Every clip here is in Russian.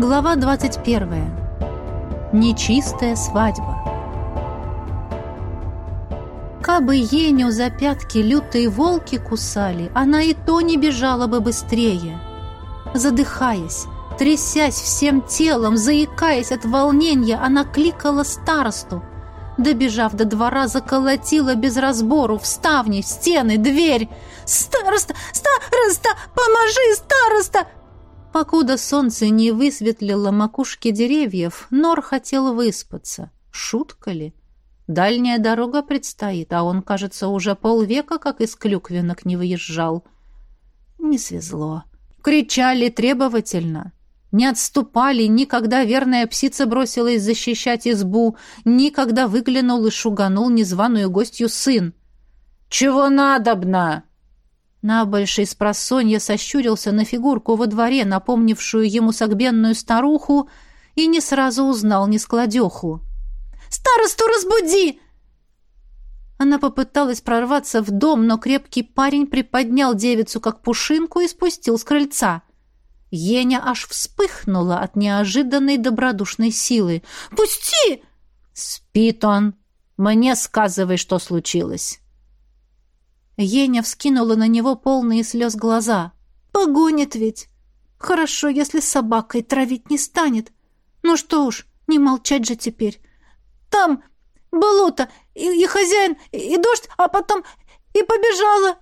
Глава 21. Нечистая свадьба. Кабы Еню за пятки лютые волки кусали, она и то не бежала бы быстрее. Задыхаясь, трясясь всем телом, заикаясь от волнения, она кликала старосту. Добежав до двора, заколотила без разбору в ставни, в стены, дверь. «Староста! Староста! Поможи, староста!» Покуда солнце не высветлило макушки деревьев, Нор хотел выспаться. Шутка ли? Дальняя дорога предстоит, а он, кажется, уже полвека, как из клюквенок, не выезжал. Не свезло. Кричали требовательно. Не отступали, никогда верная псица бросилась защищать избу, никогда выглянул и шуганул незваную гостью сын. «Чего надобно?» Набольший с просонья сощурился на фигурку во дворе, напомнившую ему согбенную старуху, и не сразу узнал нескладеху. «Старосту разбуди!» Она попыталась прорваться в дом, но крепкий парень приподнял девицу как пушинку и спустил с крыльца. Еня аж вспыхнула от неожиданной добродушной силы. «Пусти!» «Спит он! Мне сказывай, что случилось!» Еня вскинула на него полные слез глаза. «Погонит ведь! Хорошо, если собакой травить не станет. Ну что уж, не молчать же теперь. Там болото, и, и хозяин, и, и дождь, а потом и побежала!»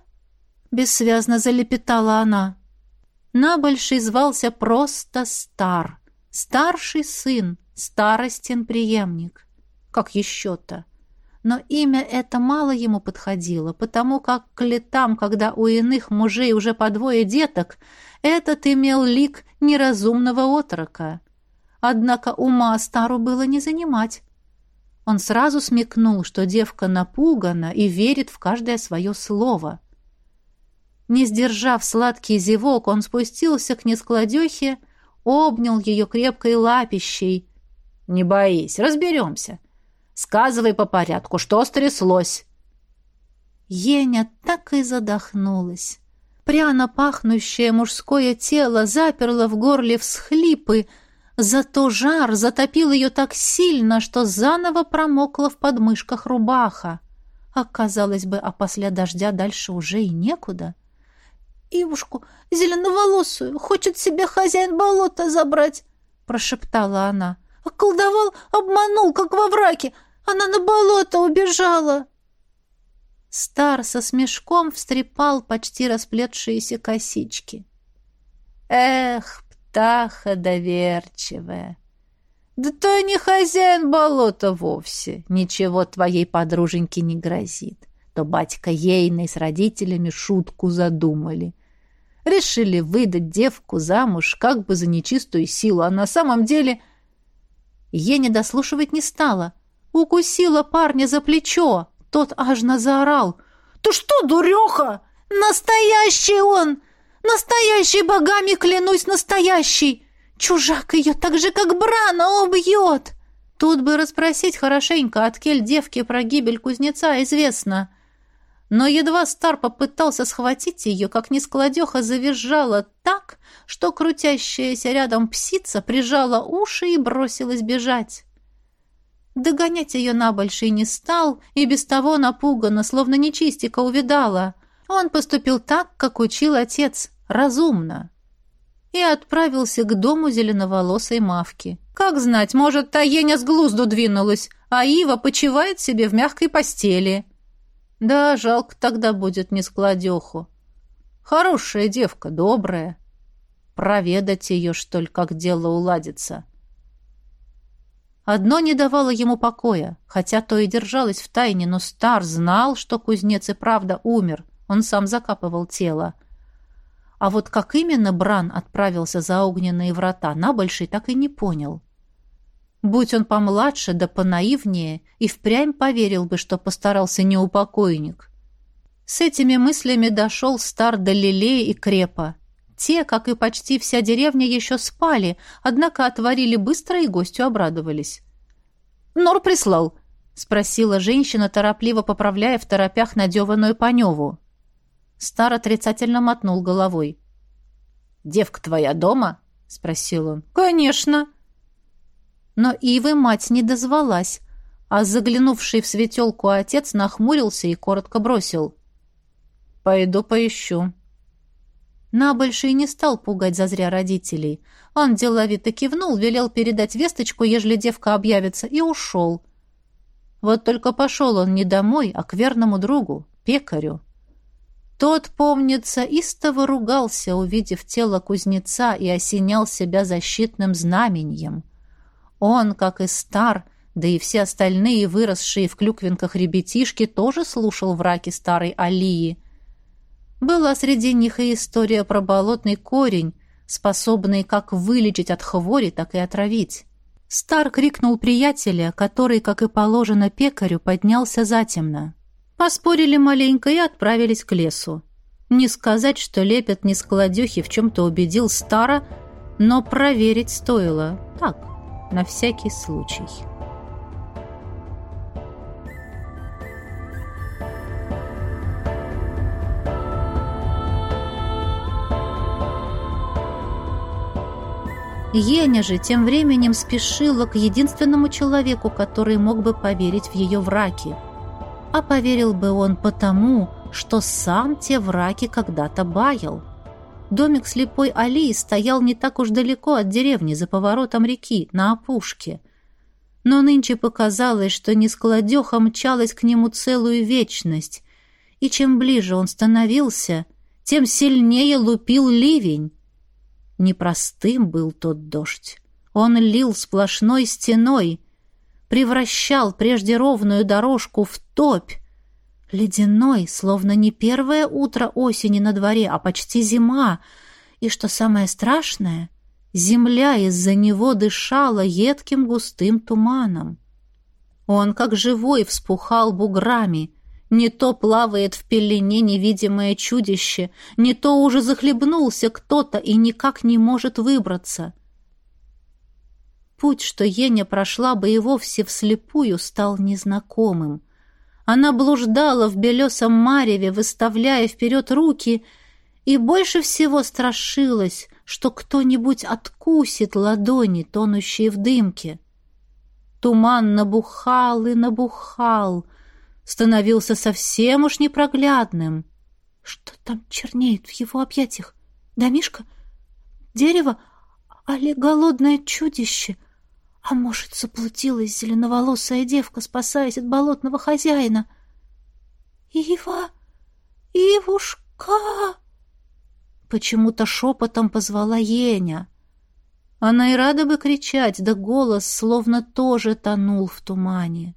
Бессвязно залепетала она. Набольший звался просто Стар. Старший сын, старостин преемник. Как еще-то? Но имя это мало ему подходило, потому как к летам, когда у иных мужей уже по двое деток, этот имел лик неразумного отрока. Однако ума стару было не занимать. Он сразу смекнул, что девка напугана и верит в каждое свое слово. Не сдержав сладкий зевок, он спустился к нескладехе, обнял ее крепкой лапищей. «Не боись, разберемся. Сказывай по порядку, что стряслось?» Еня так и задохнулась. Пряно пахнущее мужское тело заперло в горле всхлипы, зато жар затопил ее так сильно, что заново промокла в подмышках рубаха. Оказалось бы, а после дождя дальше уже и некуда. «Ивушку, зеленоволосую, хочет себе хозяин болота забрать!» — прошептала она. «Околдовал, обманул, как во враке! Она на болото убежала!» Стар со смешком встрепал почти расплетшиеся косички. «Эх, птаха доверчивая! Да и не хозяин болота вовсе, ничего твоей подруженьке не грозит. То батька ейной с родителями шутку задумали. Решили выдать девку замуж как бы за нечистую силу, а на самом деле... Еня дослушивать не стала — Укусила парня за плечо. Тот аж заорал. «Ты что, дуреха? Настоящий он! Настоящий богами, клянусь, настоящий! Чужак ее так же, как Брана, убьет!» Тут бы расспросить хорошенько, от кель девки про гибель кузнеца известно. Но едва Стар попытался схватить ее, как нескладеха завизжала так, что крутящаяся рядом псица прижала уши и бросилась бежать. Догонять ее на большой не стал, и без того напугана, словно нечистика увидала. Он поступил так, как учил отец, разумно. И отправился к дому зеленоволосой мавки. Как знать, может, та еня с глузду двинулась, а Ива почивает себе в мягкой постели. Да, жалко тогда будет нескладеху. Хорошая девка, добрая. Проведать ее, что ли, как дело уладится. Одно не давало ему покоя, хотя то и держалось в тайне, но Стар знал, что кузнец и правда умер. Он сам закапывал тело. А вот как именно Бран отправился за огненные врата, Набольший так и не понял. Будь он помладше да понаивнее, и впрямь поверил бы, что постарался неупокойник. С этими мыслями дошел Стар до Лилея и Крепа. Те, как и почти вся деревня, еще спали, однако отворили быстро и гостю обрадовались. «Нор прислал», — спросила женщина, торопливо поправляя в торопях надеванную паневу. Стар отрицательно мотнул головой. «Девка твоя дома?» спросил он. «Конечно!» Но Ивы мать не дозвалась, а заглянувший в светелку отец нахмурился и коротко бросил. «Пойду поищу». Набольший не стал пугать зазря родителей. Он деловито кивнул, велел передать весточку, ежели девка объявится, и ушел. Вот только пошел он не домой, а к верному другу, пекарю. Тот, помнится, истово ругался, увидев тело кузнеца, и осенял себя защитным знаменем. Он, как и стар, да и все остальные, выросшие в клюквинках ребятишки, тоже слушал враки старой Алии — была среди них и история про болотный корень, способный как вылечить от хвори, так и отравить. Стар крикнул приятеля, который, как и положено пекарю, поднялся затемно. Поспорили маленько и отправились к лесу. Не сказать, что лепят не складюхи в чем-то убедил Стара, но проверить стоило. Так, на всякий случай. Еня же тем временем спешила к единственному человеку, который мог бы поверить в ее враки. А поверил бы он потому, что сам те враки когда-то баял. Домик слепой Алии стоял не так уж далеко от деревни, за поворотом реки, на опушке. Но нынче показалось, что нескладеха мчалась к нему целую вечность, и чем ближе он становился, тем сильнее лупил ливень. Непростым был тот дождь. Он лил сплошной стеной, превращал прежде ровную дорожку в топь, ледяной, словно не первое утро осени на дворе, а почти зима, и, что самое страшное, земля из-за него дышала едким густым туманом. Он, как живой, вспухал буграми, не то плавает в пелене невидимое чудище, не то уже захлебнулся кто-то и никак не может выбраться. Путь, что Еня прошла бы и вовсе вслепую, стал незнакомым. Она блуждала в белесом мареве, выставляя вперед руки, и больше всего страшилась, что кто-нибудь откусит ладони, тонущие в дымке. Туман набухал и набухал — становился совсем уж непроглядным. Что там чернеет в его объятиях? Домишка? Дерево? Али голодное чудище? А может, заплутилась зеленоволосая девка, спасаясь от болотного хозяина? «Ива! Ивушка!» Почему-то шепотом позвала Еня. Она и рада бы кричать, да голос словно тоже тонул в тумане.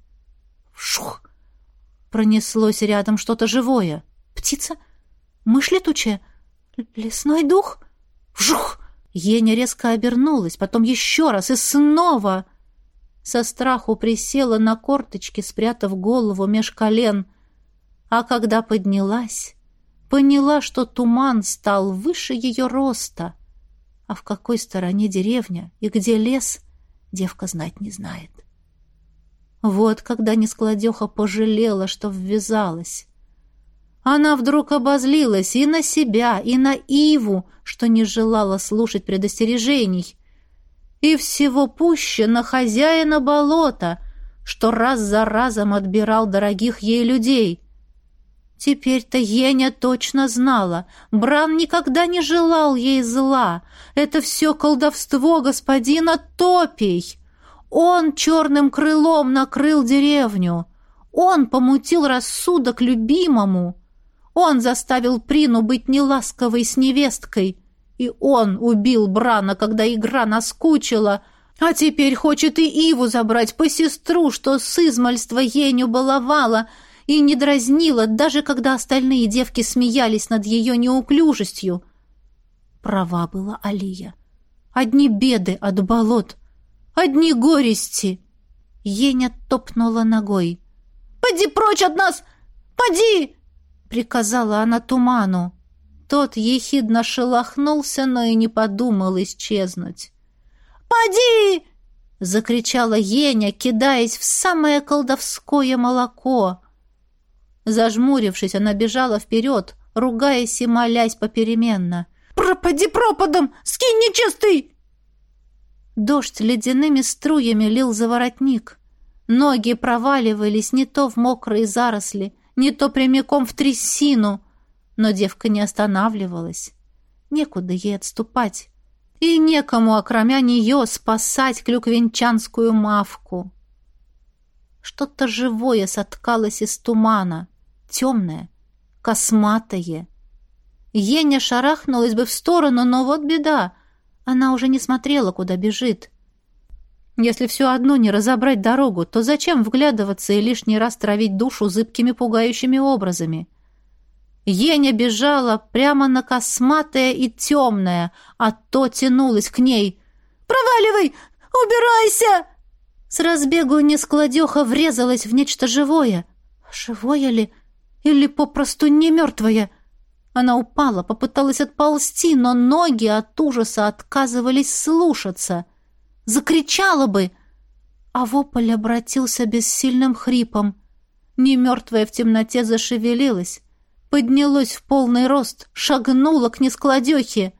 «Шух!» Пронеслось рядом что-то живое. Птица? Мышь летучая? Лесной дух? Вжух! Еня резко обернулась, потом еще раз и снова. Со страху присела на корточки, спрятав голову меж колен. А когда поднялась, поняла, что туман стал выше ее роста. А в какой стороне деревня и где лес, девка знать не знает. Вот когда нескладеха пожалела, что ввязалась. Она вдруг обозлилась и на себя, и на Иву, что не желала слушать предостережений, и всего пуще на хозяина болота, что раз за разом отбирал дорогих ей людей. Теперь-то Еня точно знала, Бран никогда не желал ей зла. Это все колдовство господина Топий. Он черным крылом накрыл деревню. Он помутил рассудок любимому. Он заставил Прину быть неласковой с невесткой. И он убил Брана, когда игра наскучила. А теперь хочет и Иву забрать по сестру, что с измальства Еню баловала и не дразнила, даже когда остальные девки смеялись над ее неуклюжестью. Права была Алия. Одни беды от болот — Одни горести!» Еня топнула ногой. «Поди прочь от нас! Поди!» — приказала она туману. Тот ехидно шелохнулся, но и не подумал исчезнуть. «Поди!» — закричала Еня, кидаясь в самое колдовское молоко. Зажмурившись, она бежала вперед, ругаясь и молясь попеременно. «Пропади пропадом! Скинь нечистый!» Дождь ледяными струями лил за воротник. Ноги проваливались не то в мокрые заросли, не то прямиком в трясину, но девка не останавливалась. Некуда ей отступать. И некому, окромя нее, спасать клюквенчанскую мавку. Что-то живое соткалось из тумана, темное, косматое. Еня шарахнулась бы в сторону, но вот беда. Она уже не смотрела, куда бежит. Если все одно не разобрать дорогу, то зачем вглядываться и лишний раз травить душу зыбкими пугающими образами? Еня бежала прямо на косматое и темное, а то тянулась к ней. «Проваливай! Убирайся!» С разбегу нескладеха врезалась в нечто живое. Живое ли? Или попросту не мертвое? Она упала, попыталась отползти, но ноги от ужаса отказывались слушаться. Закричала бы, а вопль обратился бессильным хрипом. Немертвая в темноте зашевелилась, поднялась в полный рост, шагнула к нескладехе.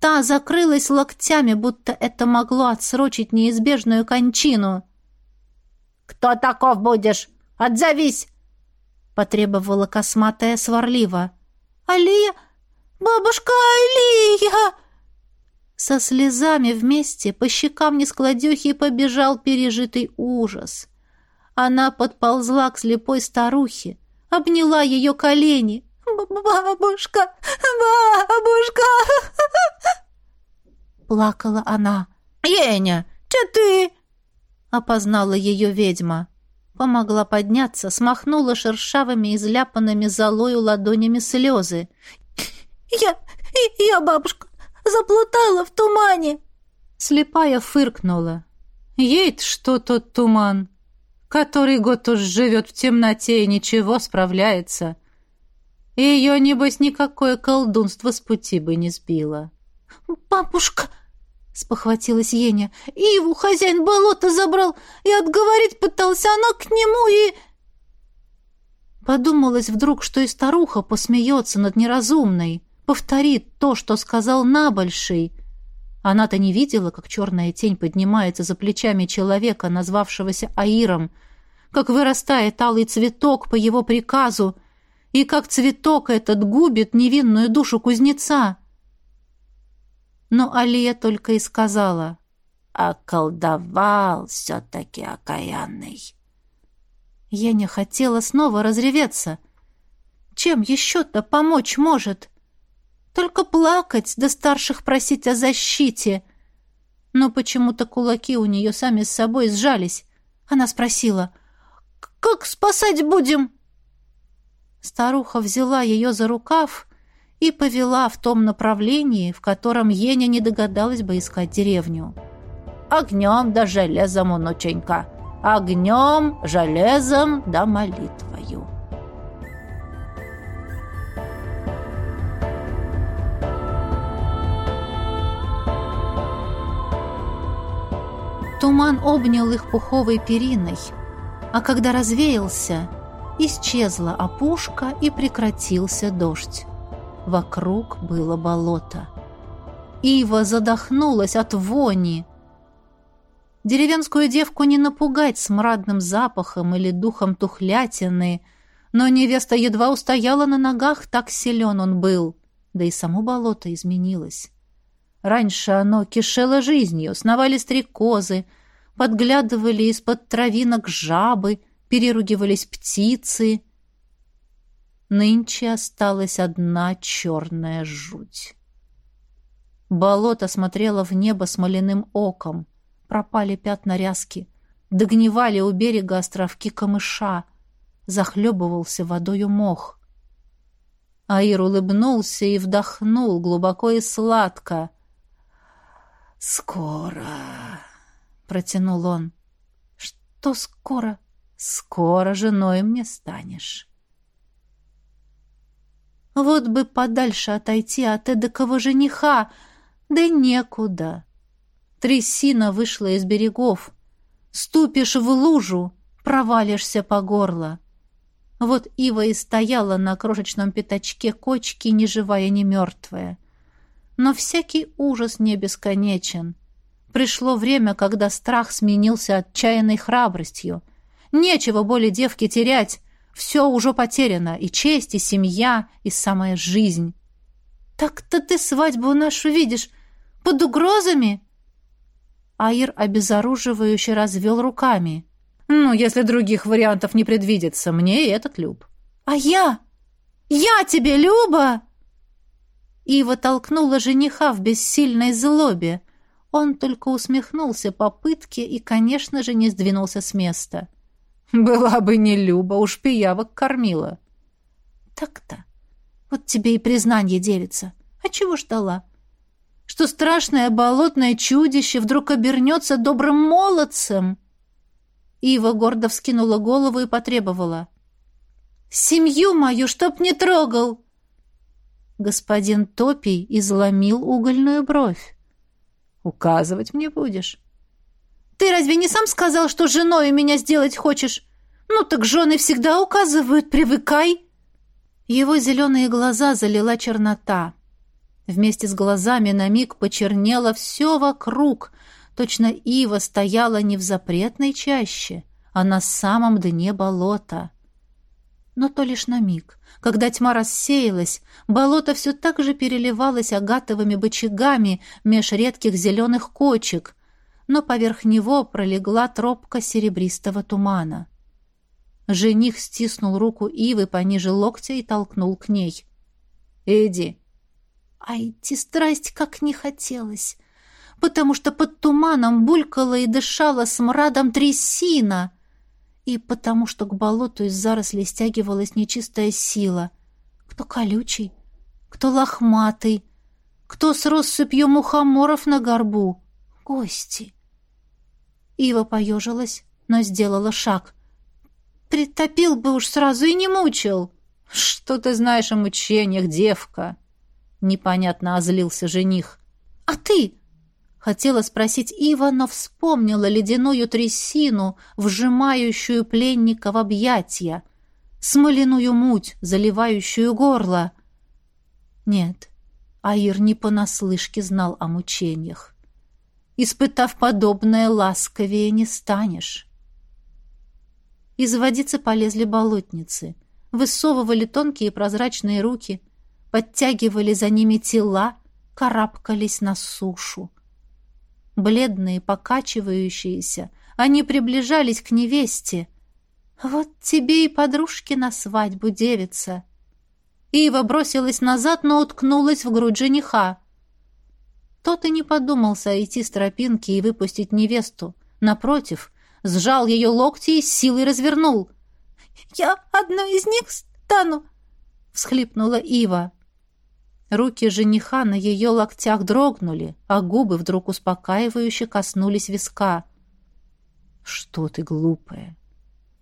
Та закрылась локтями, будто это могло отсрочить неизбежную кончину. «Кто таков будешь? Отзовись!» — потребовала косматая сварливо. «Алия! Бабушка Алия!» Со слезами вместе по щекам нескладехи побежал пережитый ужас. Она подползла к слепой старухе, обняла ее колени. «Бабушка! Бабушка!» Плакала она. «Еня, че ты?» Опознала ее ведьма. Помогла подняться, смахнула шершавыми, изляпанными золою ладонями слезы. «Я... я, бабушка, заплутала в тумане!» Слепая фыркнула. «Ей-то что тот туман? Который год уж живет в темноте и ничего справляется. Ее, небось, никакое колдунство с пути бы не сбило». «Бабушка!» — спохватилась Еня. «Иву хозяин болота забрал и отговорить пытался, она к нему и...» Подумалось вдруг, что и старуха посмеется над неразумной, повторит то, что сказал Набольший. Она-то не видела, как черная тень поднимается за плечами человека, назвавшегося Аиром, как вырастает алый цветок по его приказу, и как цветок этот губит невинную душу кузнеца. Но Алия только и сказала «Околдовал все-таки окаянный». Я не хотела снова разреветься. Чем еще-то помочь может? Только плакать, да старших просить о защите. Но почему-то кулаки у нее сами с собой сжались. Она спросила «Как спасать будем?» Старуха взяла ее за рукав и повела в том направлении, в котором Еня не догадалась бы искать деревню. «Огнем да железом, унученька! Огнем, железом да молитвою!» Туман обнял их пуховой периной, а когда развеялся, исчезла опушка и прекратился дождь. Вокруг было болото. Ива задохнулась от вони. Деревенскую девку не напугать смрадным запахом или духом тухлятины, но невеста едва устояла на ногах, так силен он был. Да и само болото изменилось. Раньше оно кишело жизнью, сновали стрекозы, подглядывали из-под травинок жабы, переругивались птицы — Нынче осталась одна черная жуть. Болото смотрело в небо смоляным оком. Пропали пятна ряски. Догнивали у берега островки камыша. Захлебывался водою мох. Аир улыбнулся и вдохнул глубоко и сладко. «Скоро!» — протянул он. «Что скоро?» «Скоро женой мне станешь». Вот бы подальше отойти от эдакого жениха, да некуда. Трясина вышла из берегов. Ступишь в лужу, провалишься по горло. Вот Ива и стояла на крошечном пятачке кочки, ни живая, ни мертвая. Но всякий ужас не бесконечен. Пришло время, когда страх сменился отчаянной храбростью. Нечего более девке терять. Все уже потеряно. И честь, и семья, и самая жизнь. «Так-то ты свадьбу нашу видишь под угрозами?» Аир обезоруживающе развел руками. «Ну, если других вариантов не предвидится, мне и этот люб». «А я? Я тебе, Люба?» Ива толкнула жениха в бессильной злобе. Он только усмехнулся попытке и, конечно же, не сдвинулся с места. «Была бы не Люба, уж пиявок кормила». «Так-то. Вот тебе и признание, девица. А чего ждала? Что страшное болотное чудище вдруг обернется добрым молодцем?» Ива гордо вскинула голову и потребовала. «Семью мою чтоб не трогал!» Господин Топий изломил угольную бровь. «Указывать мне будешь?» «Ты разве не сам сказал, что женой меня сделать хочешь? Ну так жены всегда указывают, привыкай!» Его зеленые глаза залила чернота. Вместе с глазами на миг почернело все вокруг. Точно ива стояла не в запретной чаще, а на самом дне болота но то лишь на миг. Когда тьма рассеялась, болото все так же переливалось агатовыми бочагами меж редких зеленых кочек, но поверх него пролегла тропка серебристого тумана. Жених стиснул руку Ивы пониже локтя и толкнул к ней. «Иди». А идти страсть как не хотелось, потому что под туманом булькала и дышала смрадом трясина — и потому что к болоту из зарослей стягивалась нечистая сила. Кто колючий, кто лохматый, кто с россыпью мухоморов на горбу. Гости. Ива поежилась, но сделала шаг. «Притопил бы уж сразу и не мучил!» «Что ты знаешь о мучениях, девка?» Непонятно озлился жених. «А ты? Хотела спросить Ива, но вспомнила ледяную трясину, вжимающую пленника в объятия, смоляную муть, заливающую горло. Нет, Аир не понаслышке знал о мучениях. Испытав подобное, ласковее не станешь. Из водицы полезли болотницы, высовывали тонкие прозрачные руки, подтягивали за ними тела, карабкались на сушу бледные, покачивающиеся. Они приближались к невесте. «Вот тебе и подружки на свадьбу, девица!» Ива бросилась назад, но уткнулась в грудь жениха. Тот и не подумал сойти с тропинки и выпустить невесту. Напротив, сжал ее локти и силой развернул. «Я одной из них стану!» — всхлипнула Ива. Руки жениха на ее локтях дрогнули, а губы вдруг успокаивающе коснулись виска. «Что ты, глупая?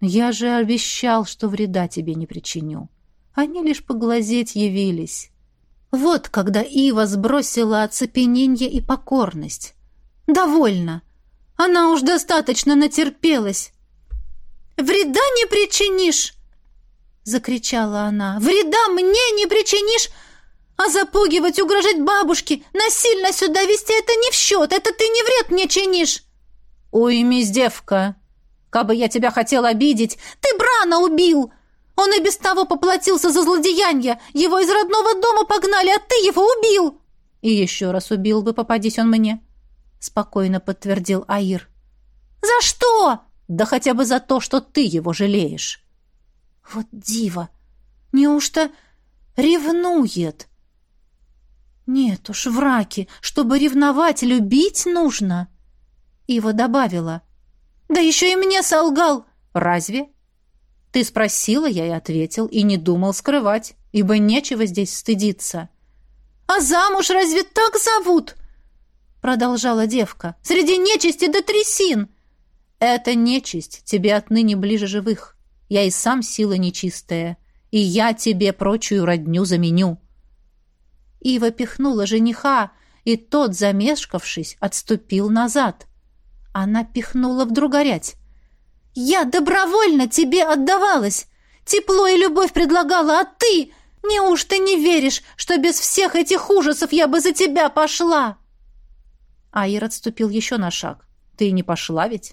Я же обещал, что вреда тебе не причиню. Они лишь поглазеть явились». Вот когда Ива сбросила оцепенение и покорность. «Довольно! Она уж достаточно натерпелась!» «Вреда не причинишь!» — закричала она. «Вреда мне не причинишь!» А запугивать, угрожать бабушке, насильно сюда вести — это не в счет, это ты не вред мне чинишь!» «Уймись, девка! Кабы я тебя хотел обидеть, ты Брана убил! Он и без того поплатился за злодеяние, его из родного дома погнали, а ты его убил!» «И еще раз убил бы, попадись он мне!» — спокойно подтвердил Аир. «За что?» «Да хотя бы за то, что ты его жалеешь!» «Вот дива! Неужто ревнует?» «Нет уж, враки, чтобы ревновать, любить нужно!» Ива добавила. «Да еще и мне солгал!» «Разве?» «Ты спросила, я и ответил, и не думал скрывать, ибо нечего здесь стыдиться». «А замуж разве так зовут?» Продолжала девка. «Среди нечисти до трясин!» «Это нечисть тебе отныне ближе живых. Я и сам сила нечистая, и я тебе прочую родню заменю». Ива пихнула жениха, и тот, замешкавшись, отступил назад. Она пихнула вдруг горять. «Я добровольно тебе отдавалась! Тепло и любовь предлагала, а ты... Неужто не веришь, что без всех этих ужасов я бы за тебя пошла?» Аир отступил еще на шаг. Ты не пошла ведь?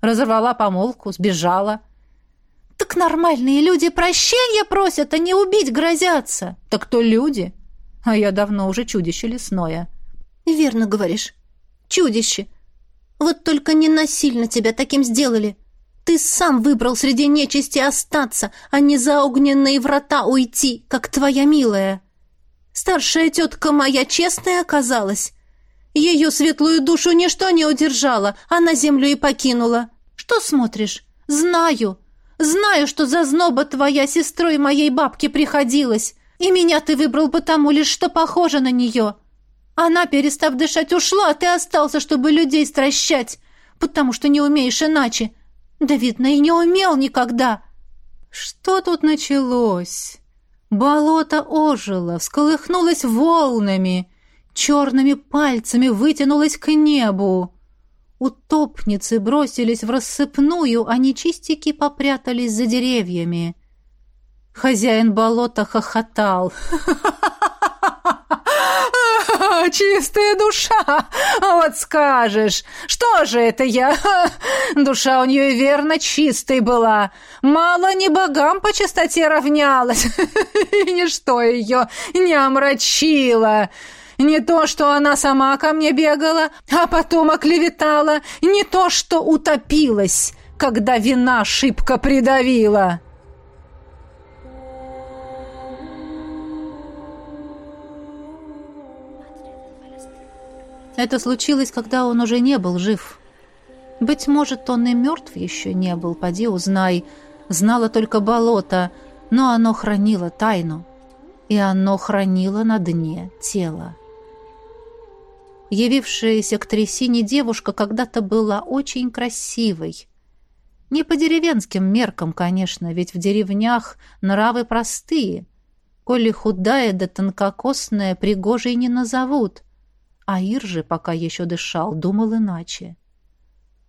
Разорвала помолвку, сбежала. Так нормальные люди прощения просят, а не убить грозятся. Так то люди. А я давно уже чудище лесное. Верно говоришь. Чудище. Вот только не насильно тебя таким сделали. Ты сам выбрал среди нечисти остаться, а не за огненные врата уйти, как твоя милая. Старшая тетка моя честная оказалась. Ее светлую душу ничто не удержало, а на землю и покинула. Что смотришь? Знаю. Знаю, что зазноба твоя сестрой моей бабки приходилась. И меня ты выбрал потому лишь, что похожа на нее. Она, перестав дышать, ушла, а ты остался, чтобы людей стращать, потому что не умеешь иначе. Да, видно, и не умел никогда. Что тут началось? Болото ожило, всколыхнулось волнами, черными пальцами вытянулось к небу. Утопницы бросились в рассыпную, а нечистики попрятались за деревьями. Хозяин болота хохотал. «Чистая душа! Вот скажешь! Что же это я? Душа у нее верно чистой была. Мало не богам по чистоте равнялась, и ничто ее не омрачило!» Не то, что она сама ко мне бегала, а потом оклеветала, не то, что утопилась, когда вина шибко придавила. Это случилось, когда он уже не был жив. Быть может, он и мертв еще не был, поди узнай. Знало только болото, но оно хранило тайну. И оно хранило на дне тело. Явившаяся к трясине девушка когда-то была очень красивой. Не по деревенским меркам, конечно, ведь в деревнях нравы простые. Коли худая да тонкокосная, пригожей не назовут. А Ир же, пока еще дышал, думал иначе.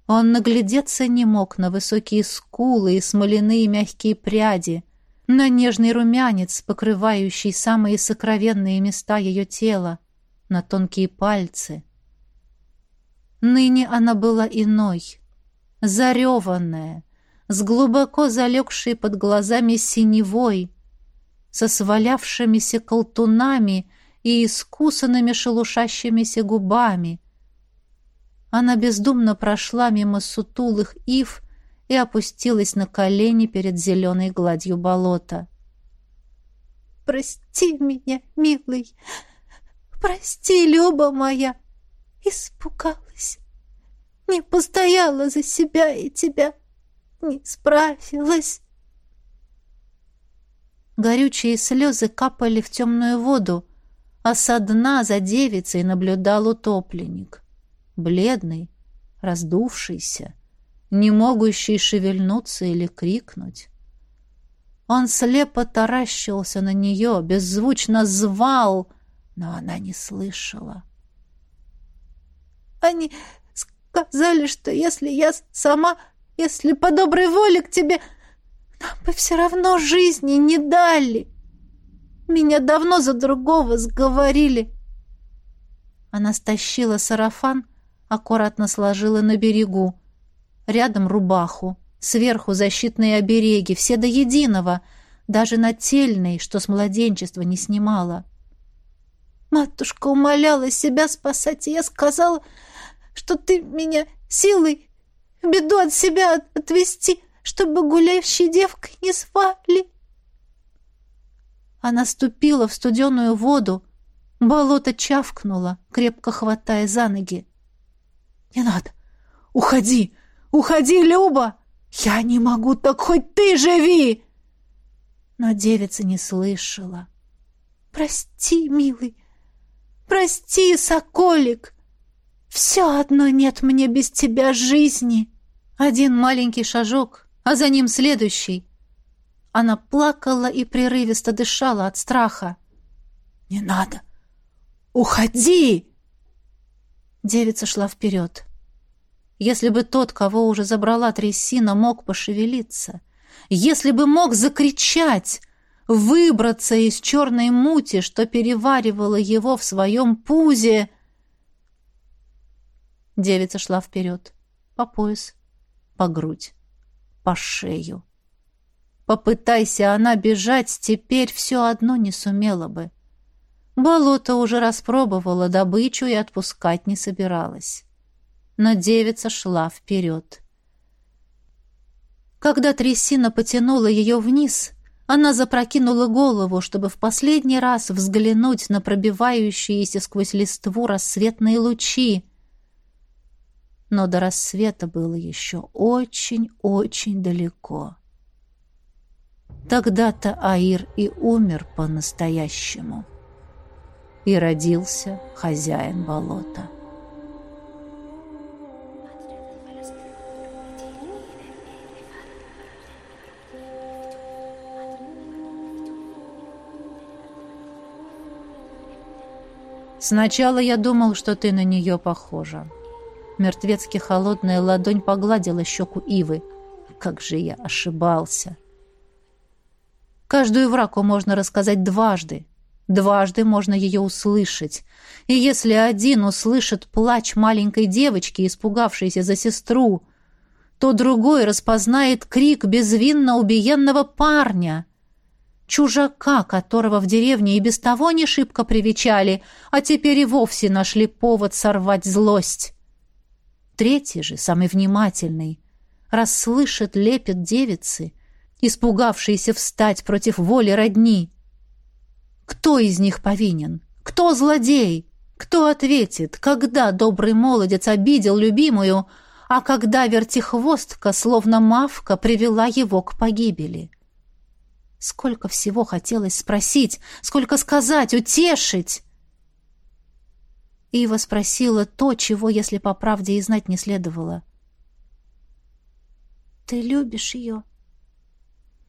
Он наглядеться не мог на высокие скулы и смоляные мягкие пряди, на нежный румянец, покрывающий самые сокровенные места ее тела, на тонкие пальцы. Ныне она была иной, зареванная, с глубоко залегшей под глазами синевой, со свалявшимися колтунами и искусанными шелушащимися губами. Она бездумно прошла мимо сутулых ив и опустилась на колени перед зеленой гладью болота. «Прости меня, милый!» Прости, Люба моя, испугалась. Не постояла за себя и тебя, не справилась. Горючие слезы капали в темную воду, а со дна за девицей наблюдал утопленник. Бледный, раздувшийся, не могущий шевельнуться или крикнуть. Он слепо таращился на нее, беззвучно звал — но она не слышала. «Они сказали, что если я сама, если по доброй воле к тебе, нам бы все равно жизни не дали. Меня давно за другого сговорили». Она стащила сарафан, аккуратно сложила на берегу. Рядом рубаху, сверху защитные обереги, все до единого, даже нательный, что с младенчества не снимала. Матушка умоляла себя спасать, и я сказала, что ты меня силой беду от себя отвести, чтобы гуляющей девкой не звали. Она ступила в студеную воду, болото чавкнуло, крепко хватая за ноги. «Не надо! Уходи! Уходи, Люба! Я не могу, так хоть ты живи!» Но девица не слышала. «Прости, милый, Прости, соколик. Все одно нет мне без тебя жизни. Один маленький шажок, а за ним следующий. Она плакала и прерывисто дышала от страха. «Не надо! Уходи!» Девица шла вперед. Если бы тот, кого уже забрала трясина, мог пошевелиться, если бы мог закричать, выбраться из черной мути, что переваривало его в своем пузе. Девица шла вперед. По пояс, по грудь, по шею. Попытайся она бежать, теперь все одно не сумела бы. Болото уже распробовала добычу и отпускать не собиралась. Но девица шла вперед. Когда трясина потянула ее вниз, она запрокинула голову, чтобы в последний раз взглянуть на пробивающиеся сквозь листву рассветные лучи. Но до рассвета было еще очень-очень далеко. Тогда-то Аир и умер по-настоящему. И родился хозяин болота. Сначала я думал, что ты на нее похожа. Мертвецки холодная ладонь погладила щеку Ивы. Как же я ошибался. Каждую враку можно рассказать дважды. Дважды можно ее услышать. И если один услышит плач маленькой девочки, испугавшейся за сестру, то другой распознает крик безвинно убиенного парня — чужака, которого в деревне и без того не шибко привечали, а теперь и вовсе нашли повод сорвать злость. Третий же, самый внимательный, расслышит лепет девицы, испугавшейся встать против воли родни. Кто из них повинен? Кто злодей? Кто ответит, когда добрый молодец обидел любимую, а когда вертихвостка, словно мавка, привела его к погибели? — Сколько всего хотелось спросить, сколько сказать, утешить. Ива спросила то, чего, если по правде и знать не следовало. «Ты любишь ее?»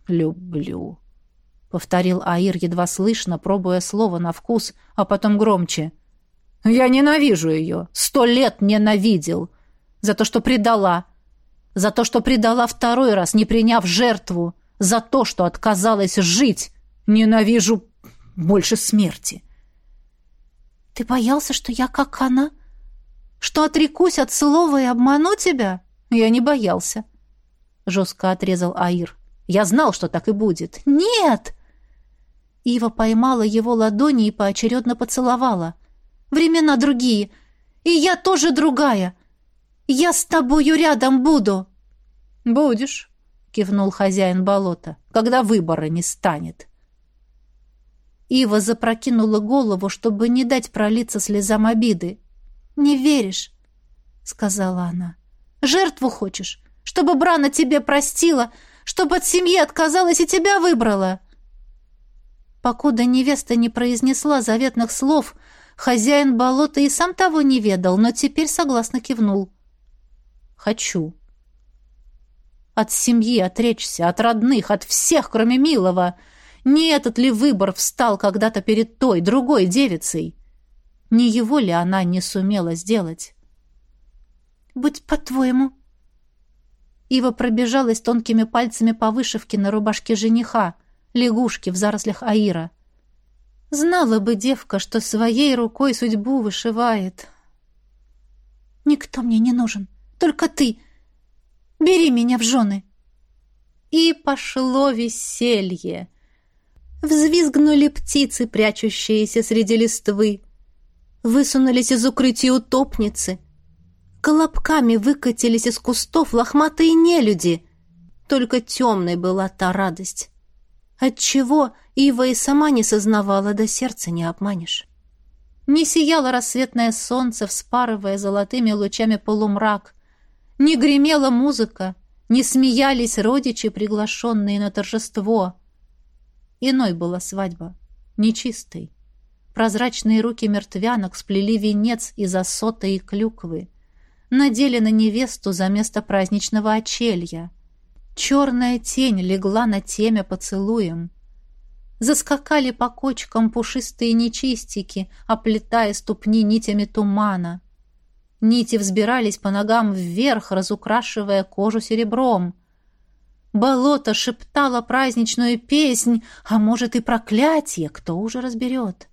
«Люблю», — повторил Аир едва слышно, пробуя слово на вкус, а потом громче. «Я ненавижу ее, сто лет ненавидел, за то, что предала, за то, что предала второй раз, не приняв жертву, за то, что отказалась жить. Ненавижу больше смерти. Ты боялся, что я как она? Что отрекусь от слова и обману тебя? Я не боялся. Жестко отрезал Аир. Я знал, что так и будет. Нет! Ива поймала его ладони и поочередно поцеловала. Времена другие. И я тоже другая. Я с тобою рядом буду. Будешь кивнул хозяин болота, когда выбора не станет. Ива запрокинула голову, чтобы не дать пролиться слезам обиды. «Не веришь?» — сказала она. «Жертву хочешь? Чтобы Брана тебе простила, чтобы от семьи отказалась и тебя выбрала?» Покуда невеста не произнесла заветных слов, хозяин болота и сам того не ведал, но теперь согласно кивнул. «Хочу», от семьи отречься, от родных, от всех, кроме милого. Не этот ли выбор встал когда-то перед той, другой девицей? Не его ли она не сумела сделать? «Будь по-твоему». Ива пробежалась тонкими пальцами по вышивке на рубашке жениха, лягушки в зарослях Аира. Знала бы девка, что своей рукой судьбу вышивает. «Никто мне не нужен, только ты», Бери меня в жены!» И пошло веселье. Взвизгнули птицы, прячущиеся среди листвы. Высунулись из укрытия утопницы. Колобками выкатились из кустов лохматые нелюди. Только темной была та радость. Отчего Ива и сама не сознавала, да сердце не обманешь. Не сияло рассветное солнце, вспарывая золотыми лучами полумрак. Не гремела музыка, не смеялись родичи, приглашенные на торжество. Иной была свадьба, нечистой. Прозрачные руки мертвянок сплели венец из осота и клюквы. Надели на невесту за место праздничного очелья. Черная тень легла на темя поцелуем. Заскакали по кочкам пушистые нечистики, оплетая ступни нитями тумана. Нити взбирались по ногам вверх, разукрашивая кожу серебром. Болото шептало праздничную песнь, а может и проклятие, кто уже разберет.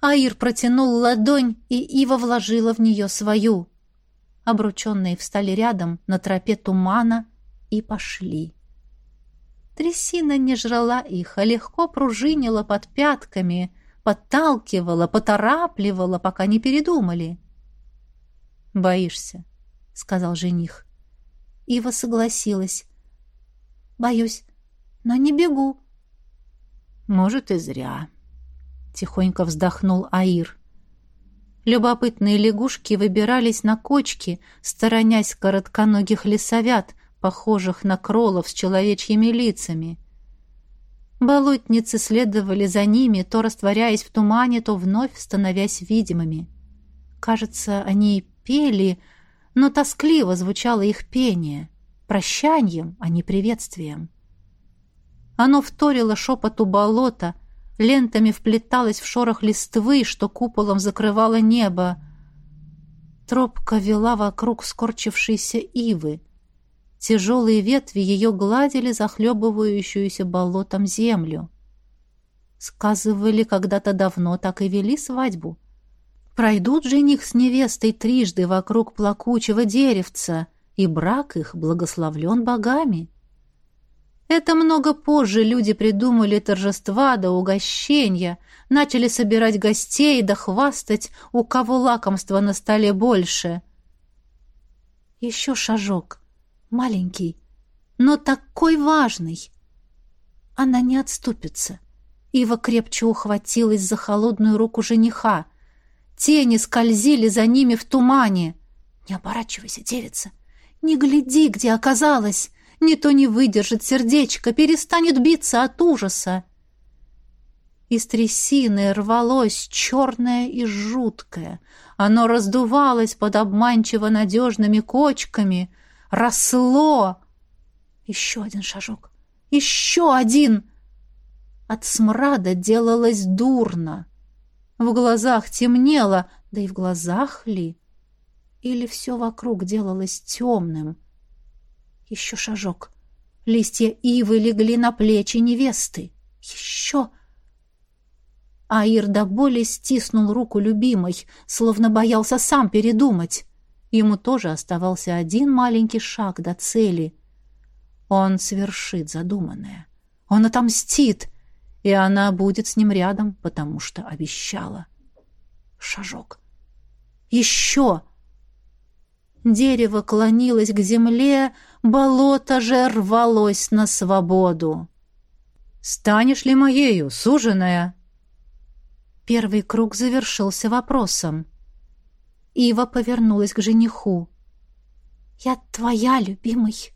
Аир протянул ладонь, и Ива вложила в нее свою. Обрученные встали рядом на тропе тумана и пошли. Трясина не жрала их, а легко пружинила под пятками, подталкивала, поторапливала, пока не передумали. «Боишься?» — сказал жених. Ива согласилась. «Боюсь, но не бегу». «Может, и зря», — тихонько вздохнул Аир. Любопытные лягушки выбирались на кочки, сторонясь коротконогих лесовят, похожих на кролов с человечьими лицами. Болотницы следовали за ними, то растворяясь в тумане, то вновь становясь видимыми. Кажется, они пели, но тоскливо звучало их пение, прощанием, а не приветствием. Оно вторило шепоту болота, лентами вплеталось в шорох листвы, что куполом закрывало небо. Тропка вела вокруг скорчившейся ивы. Тяжелые ветви ее гладили захлебывающуюся болотом землю. Сказывали, когда-то давно так и вели свадьбу. Пройдут жених с невестой трижды вокруг плакучего деревца, и брак их благословлен богами. Это много позже люди придумали торжества да угощения, начали собирать гостей да хвастать, у кого лакомства на столе больше. Еще шажок, маленький, но такой важный. Она не отступится. Ива крепче ухватилась за холодную руку жениха. Тени скользили за ними в тумане. «Не оборачивайся, девица! Не гляди, где оказалась!» Не то не выдержит сердечко, перестанет биться от ужаса. Из трясины рвалось черное и жуткое. Оно раздувалось под обманчиво надежными кочками, росло. Еще один шажок. Еще один! От смрада делалось дурно. В глазах темнело, да и в глазах ли? Или все вокруг делалось темным? Еще шажок. Листья ивы легли на плечи невесты. Еще... Аир до боли стиснул руку любимой, словно боялся сам передумать. Ему тоже оставался один маленький шаг до цели. Он свершит задуманное. Он отомстит, и она будет с ним рядом, потому что обещала. Шажок. Еще! Дерево клонилось к земле, болото же рвалось на свободу. «Станешь ли моею, суженая?» Первый круг завершился вопросом. Ива повернулась к жениху. «Я твоя, любимый!»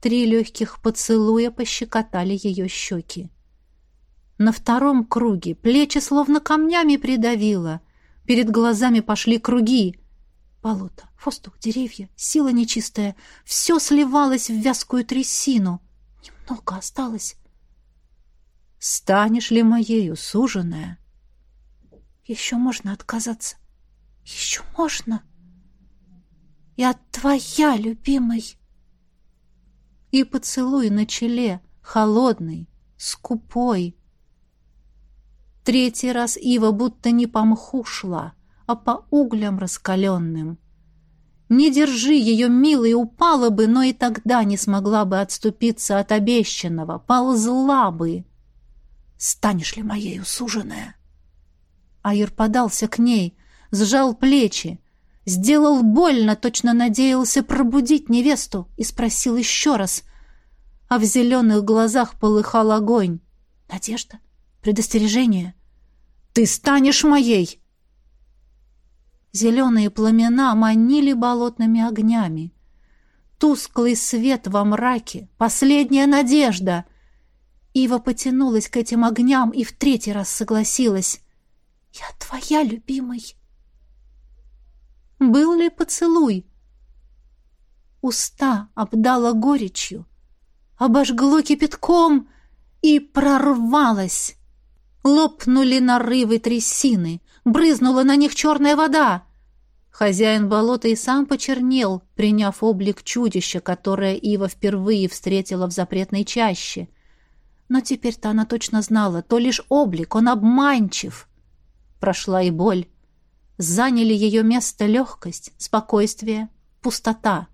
Три легких поцелуя пощекотали ее щеки. На втором круге плечи словно камнями придавило. Перед глазами пошли круги. Болото, воздух, деревья, сила нечистая. Все сливалось в вязкую трясину. Немного осталось. «Станешь ли моею, суженая?» «Еще можно отказаться. Еще можно. Я твоя, любимый». И поцелуй на челе, холодный, скупой. Третий раз Ива будто не по мху шла — а по углям раскаленным. Не держи ее, милой, упала бы, но и тогда не смогла бы отступиться от обещанного, ползла бы. Станешь ли моей усуженная? Айр подался к ней, сжал плечи, сделал больно, точно надеялся пробудить невесту и спросил еще раз. А в зеленых глазах полыхал огонь. Надежда? Предостережение? «Ты станешь моей!» Зеленые пламена манили болотными огнями. Тусклый свет во мраке, последняя надежда. Ива потянулась к этим огням и в третий раз согласилась. «Я твоя, любимый!» Был ли поцелуй? Уста обдала горечью, обожгло кипятком и прорвалось. Лопнули нарывы трясины, брызнула на них черная вода. Хозяин болота и сам почернел, приняв облик чудища, которое Ива впервые встретила в запретной чаще. Но теперь-то она точно знала, то лишь облик, он обманчив. Прошла и боль. заняли ее место легкость, спокойствие, пустота.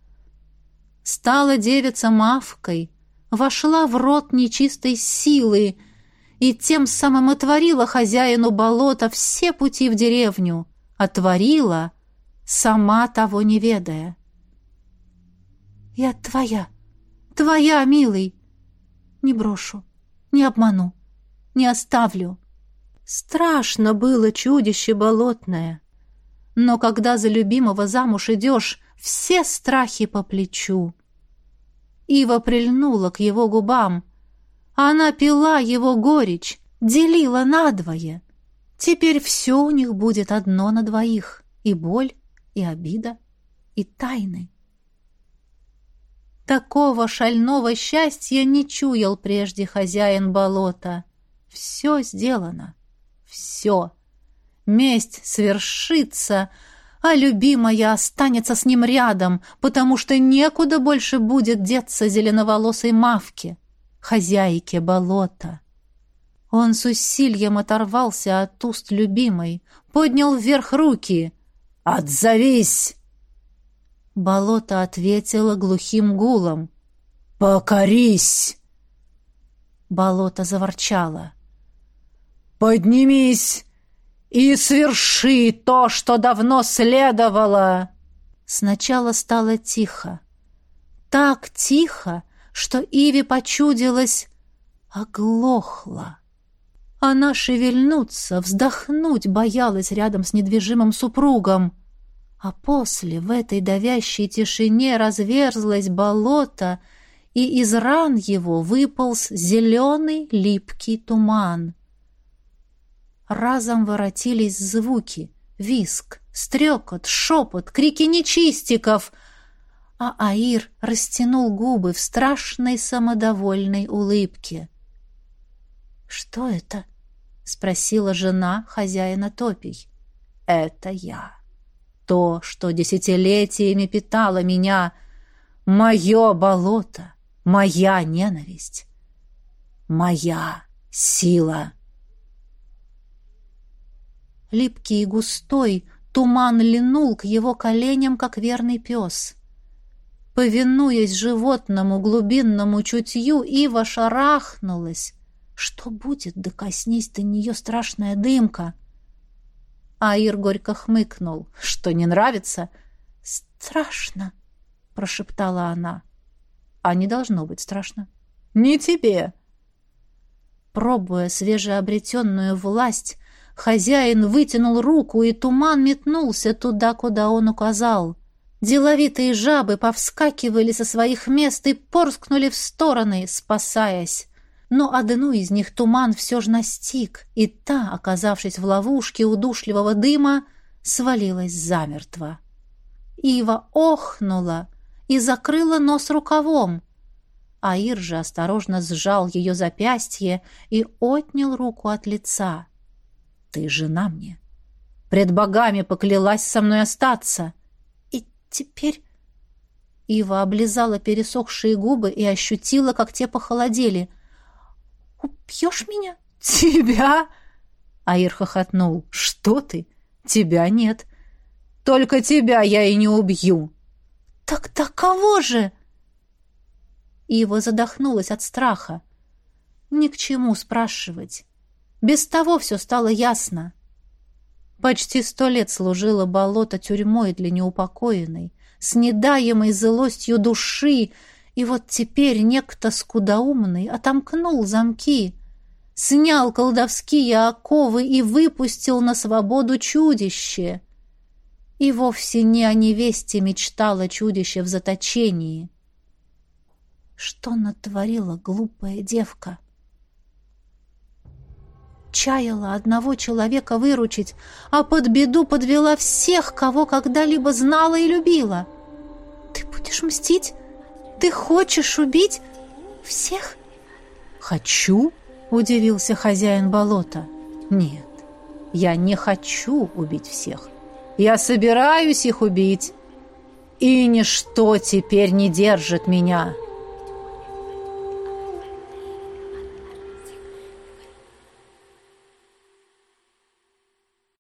Стала девица мавкой, вошла в рот нечистой силы и тем самым отворила хозяину болота все пути в деревню, отворила, сама того не ведая. «Я твоя, твоя, милый, не брошу, не обману, не оставлю». Страшно было чудище болотное. Но когда за любимого замуж идешь, все страхи по плечу. Ива прильнула к его губам. Она пила его горечь, делила надвое. Теперь все у них будет одно на двоих. И боль, и обида, и тайны. Такого шального счастья не чуял прежде хозяин болота. Все сделано. Все. Месть свершится, а любимая останется с ним рядом, потому что некуда больше будет деться зеленоволосой мавке, хозяйке болота. Он с усилием оторвался от уст любимой, поднял вверх руки. «Отзовись!» Болото ответило глухим гулом. «Покорись!» Болото заворчало. «Поднимись и сверши то, что давно следовало!» Сначала стало тихо. Так тихо, что Иви почудилось, оглохла. Она шевельнуться, вздохнуть боялась рядом с недвижимым супругом. А после в этой давящей тишине разверзлось болото, и из ран его выполз зеленый липкий туман разом воротились звуки, виск, стрекот, шепот, крики нечистиков, а Аир растянул губы в страшной самодовольной улыбке. «Что это?» — спросила жена хозяина топий. «Это я. То, что десятилетиями питало меня, мое болото, моя ненависть, моя сила». Липкий и густой, туман линул к его коленям, как верный пес. Повинуясь животному глубинному чутью, Ива шарахнулась. Что будет, да коснись до нее страшная дымка? Аир горько хмыкнул. Что, не нравится? Страшно, прошептала она. А не должно быть страшно. Не тебе. Пробуя свежеобретенную власть, Хозяин вытянул руку, и туман метнулся туда, куда он указал. Деловитые жабы повскакивали со своих мест и порскнули в стороны, спасаясь. Но одну из них туман все же настиг, и та, оказавшись в ловушке удушливого дыма, свалилась замертво. Ива охнула и закрыла нос рукавом. Аир же осторожно сжал ее запястье и отнял руку от лица. Ты жена мне. Пред богами поклялась со мной остаться. И теперь... Ива облизала пересохшие губы и ощутила, как те похолодели. «Убьешь меня?» «Тебя?» Аир хохотнул. «Что ты? Тебя нет. Только тебя я и не убью». «Тогда кого же?» Ива задохнулась от страха. Ни к чему спрашивать. Без того все стало ясно. Почти сто лет служило болото тюрьмой для неупокоенной, с недаемой злостью души, и вот теперь некто скудоумный отомкнул замки, снял колдовские оковы и выпустил на свободу чудище. И вовсе не о невесте мечтало чудище в заточении. Что натворила глупая девка? чаяла одного человека выручить, а под беду подвела всех, кого когда-либо знала и любила. Ты будешь мстить? Ты хочешь убить всех? Хочу, удивился хозяин болота. Нет, я не хочу убить всех. Я собираюсь их убить. И ничто теперь не держит меня.